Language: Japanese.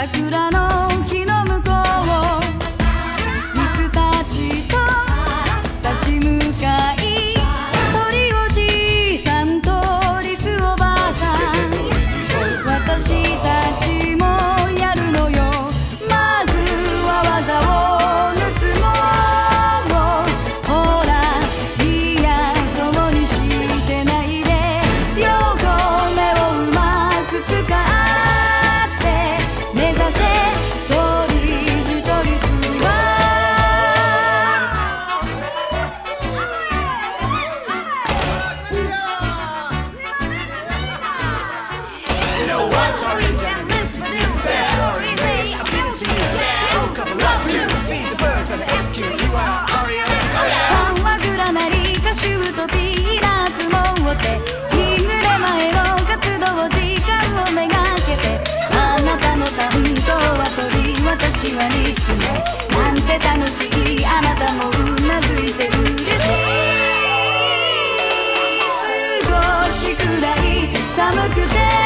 桜の木の向こうミスたちと差し向かファンはぐらなに歌手とピーナッツもんをて」「日暮れ前の活動を時間をめがけて」「あなたの担当はとり私はニスメ」「なんて楽しいあなたもうなずいてうれしい少しくらい寒くて